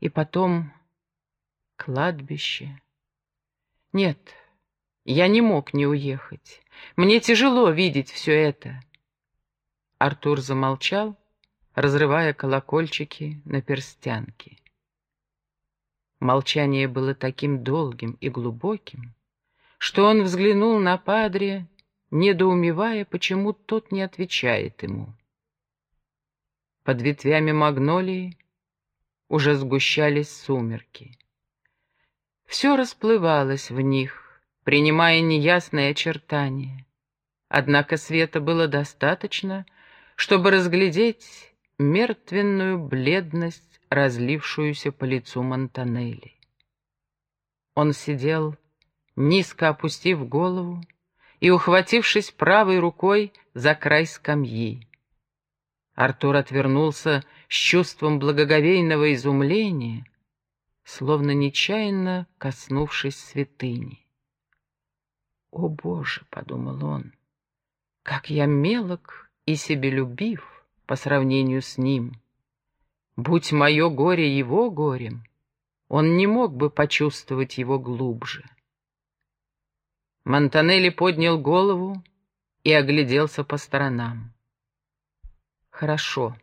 И потом кладбище. Нет, я не мог не уехать. Мне тяжело видеть все это. Артур замолчал, разрывая колокольчики на перстянке. Молчание было таким долгим и глубоким, что он взглянул на падре, недоумевая, почему тот не отвечает ему. Под ветвями магнолии уже сгущались сумерки. Все расплывалось в них, принимая неясные очертания. Однако света было достаточно, чтобы разглядеть мертвенную бледность, разлившуюся по лицу Монтанелли. Он сидел, низко опустив голову и ухватившись правой рукой за край скамьи. Артур отвернулся с чувством благоговейного изумления, словно нечаянно коснувшись святыни. «О, Боже!» — подумал он, — «как я мелок и себелюбив по сравнению с ним! Будь мое горе его горем, он не мог бы почувствовать его глубже». Монтанелли поднял голову и огляделся по сторонам. «Хорошо.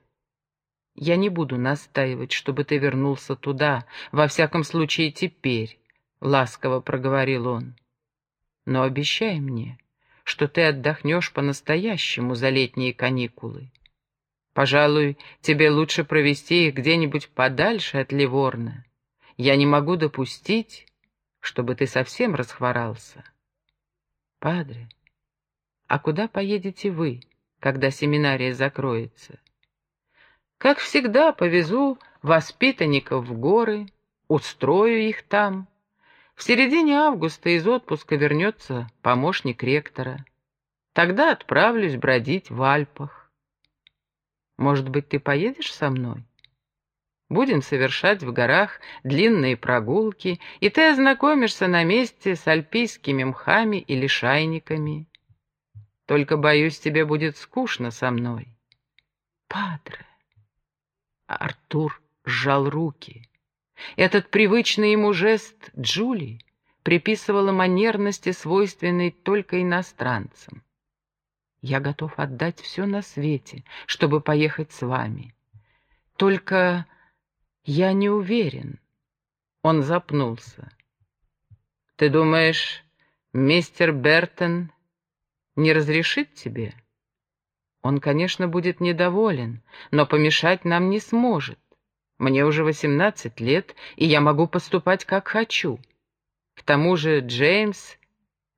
Я не буду настаивать, чтобы ты вернулся туда, во всяком случае теперь», — ласково проговорил он. «Но обещай мне, что ты отдохнешь по-настоящему за летние каникулы. Пожалуй, тебе лучше провести их где-нибудь подальше от Ливорна. Я не могу допустить, чтобы ты совсем расхворался». «Падре, а куда поедете вы?» Когда семинария закроется. Как всегда, повезу воспитанников в горы, устрою их там. В середине августа из отпуска вернется помощник ректора. Тогда отправлюсь бродить в Альпах. Может быть, ты поедешь со мной? Будем совершать в горах длинные прогулки, и ты ознакомишься на месте с альпийскими мхами и лишайниками. Только, боюсь, тебе будет скучно со мной. Падре. Артур сжал руки. Этот привычный ему жест Джули приписывала манерности, свойственной только иностранцам. Я готов отдать все на свете, чтобы поехать с вами. Только я не уверен. Он запнулся. Ты думаешь, мистер Бертон не разрешит тебе? Он, конечно, будет недоволен, но помешать нам не сможет. Мне уже восемнадцать лет, и я могу поступать, как хочу. К тому же Джеймс,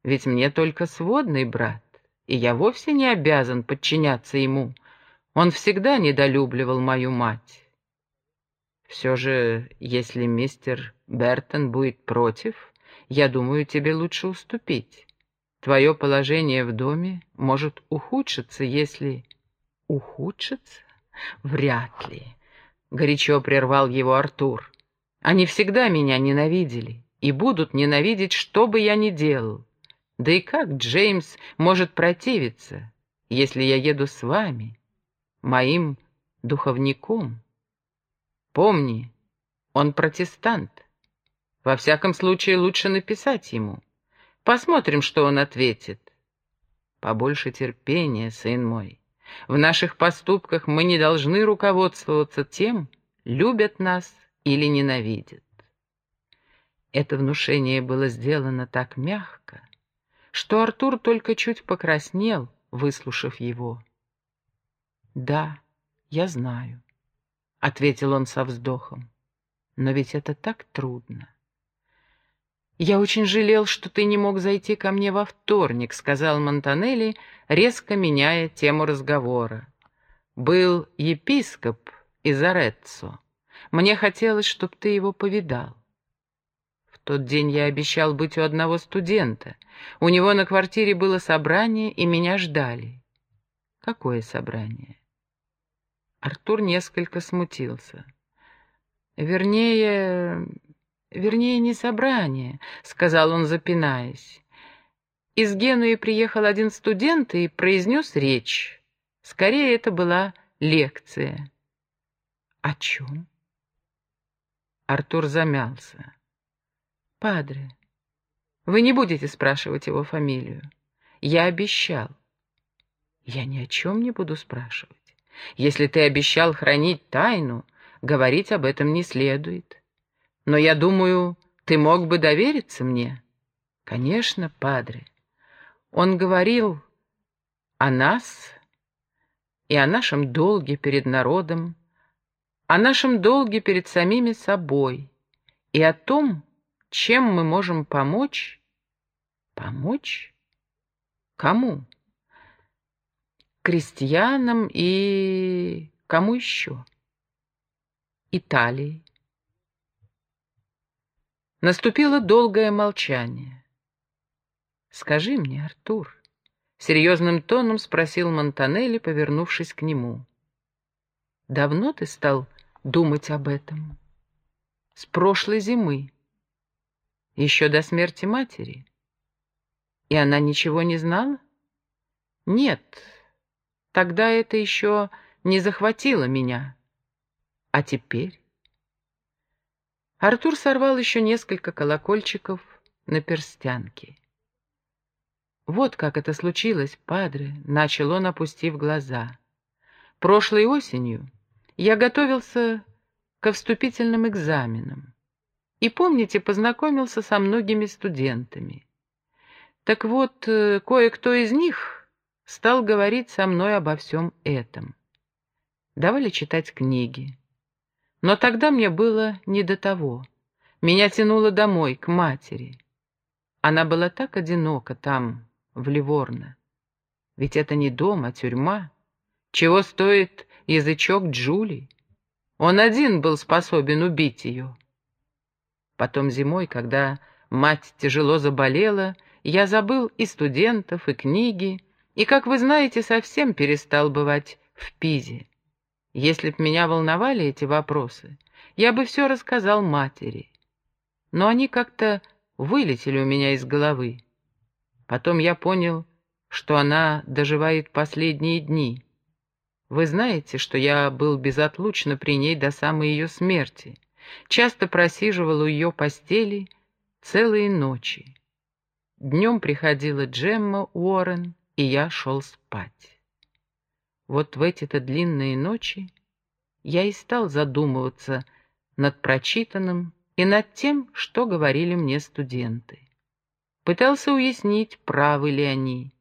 ведь мне только сводный брат, и я вовсе не обязан подчиняться ему. Он всегда недолюбливал мою мать. Все же, если мистер Бертон будет против, я думаю, тебе лучше уступить. Твое положение в доме может ухудшиться, если... Ухудшиться? Вряд ли. Горячо прервал его Артур. Они всегда меня ненавидели и будут ненавидеть, что бы я ни делал. Да и как Джеймс может противиться, если я еду с вами, моим духовником? Помни, он протестант. Во всяком случае, лучше написать ему — Посмотрим, что он ответит. Побольше терпения, сын мой. В наших поступках мы не должны руководствоваться тем, любят нас или ненавидят. Это внушение было сделано так мягко, что Артур только чуть покраснел, выслушав его. «Да, я знаю», — ответил он со вздохом, — «но ведь это так трудно. «Я очень жалел, что ты не мог зайти ко мне во вторник», — сказал Монтанелли, резко меняя тему разговора. «Был епископ из Ореццо. Мне хотелось, чтобы ты его повидал. В тот день я обещал быть у одного студента. У него на квартире было собрание, и меня ждали». «Какое собрание?» Артур несколько смутился. «Вернее, Вернее, не собрание, — сказал он, запинаясь. Из Генуи приехал один студент и произнес речь. Скорее, это была лекция. О чем? Артур замялся. «Падре, вы не будете спрашивать его фамилию. Я обещал». «Я ни о чем не буду спрашивать. Если ты обещал хранить тайну, говорить об этом не следует. Но я думаю, ты мог бы довериться мне?» «Конечно, падре. Он говорил о нас и о нашем долге перед народом, о нашем долге перед самими собой и о том, чем мы можем помочь. Помочь? Кому? Крестьянам и... кому еще? Италии. Наступило долгое молчание. «Скажи мне, Артур», — серьезным тоном спросил Монтанелли, повернувшись к нему. «Давно ты стал думать об этом?» «С прошлой зимы. Еще до смерти матери. И она ничего не знала?» «Нет, тогда это еще не захватило меня. А теперь?» Артур сорвал еще несколько колокольчиков на перстянке. «Вот как это случилось, падре», — начал он, опустив глаза. «Прошлой осенью я готовился ко вступительным экзаменам. И, помните, познакомился со многими студентами. Так вот, э, кое-кто из них стал говорить со мной обо всем этом. Давали читать книги. Но тогда мне было не до того. Меня тянуло домой, к матери. Она была так одинока там, в Ливорно. Ведь это не дом, а тюрьма. Чего стоит язычок Джули? Он один был способен убить ее. Потом зимой, когда мать тяжело заболела, я забыл и студентов, и книги, и, как вы знаете, совсем перестал бывать в Пизе. Если б меня волновали эти вопросы, я бы все рассказал матери. Но они как-то вылетели у меня из головы. Потом я понял, что она доживает последние дни. Вы знаете, что я был безотлучно при ней до самой ее смерти. Часто просиживал у ее постели целые ночи. Днем приходила Джемма Уоррен, и я шел спать. Вот в эти-то длинные ночи я и стал задумываться над прочитанным и над тем, что говорили мне студенты. Пытался уяснить, правы ли они.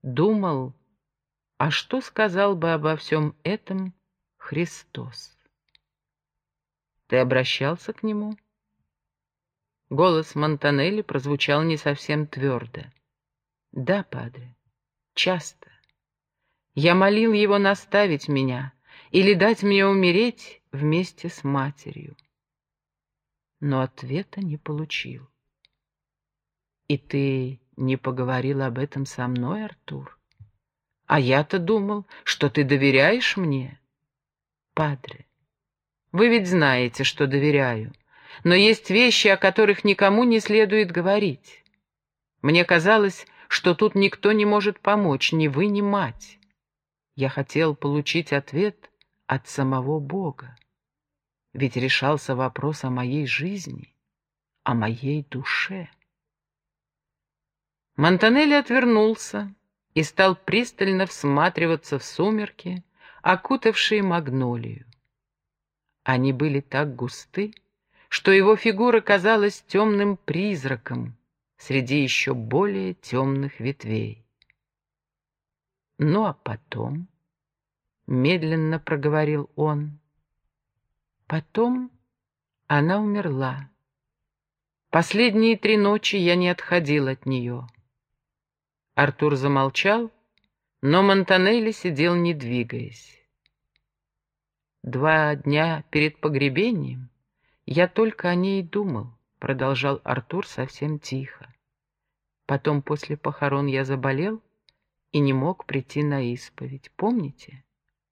Думал, а что сказал бы обо всем этом Христос? Ты обращался к нему? Голос Монтанелли прозвучал не совсем твердо. Да, падре, часто. Я молил его наставить меня или дать мне умереть вместе с матерью. Но ответа не получил. «И ты не поговорил об этом со мной, Артур? А я-то думал, что ты доверяешь мне. Падре, вы ведь знаете, что доверяю, но есть вещи, о которых никому не следует говорить. Мне казалось, что тут никто не может помочь, ни вы, ни мать. Я хотел получить ответ от самого Бога. Ведь решался вопрос о моей жизни, о моей душе. Монтанелли отвернулся и стал пристально всматриваться в сумерки, окутавшие магнолию. Они были так густы, что его фигура казалась темным призраком среди еще более темных ветвей. Ну а потом, медленно проговорил он, потом она умерла. Последние три ночи я не отходил от нее. Артур замолчал, но Монтанелли сидел, не двигаясь. «Два дня перед погребением я только о ней думал», — продолжал Артур совсем тихо. «Потом после похорон я заболел и не мог прийти на исповедь, помните?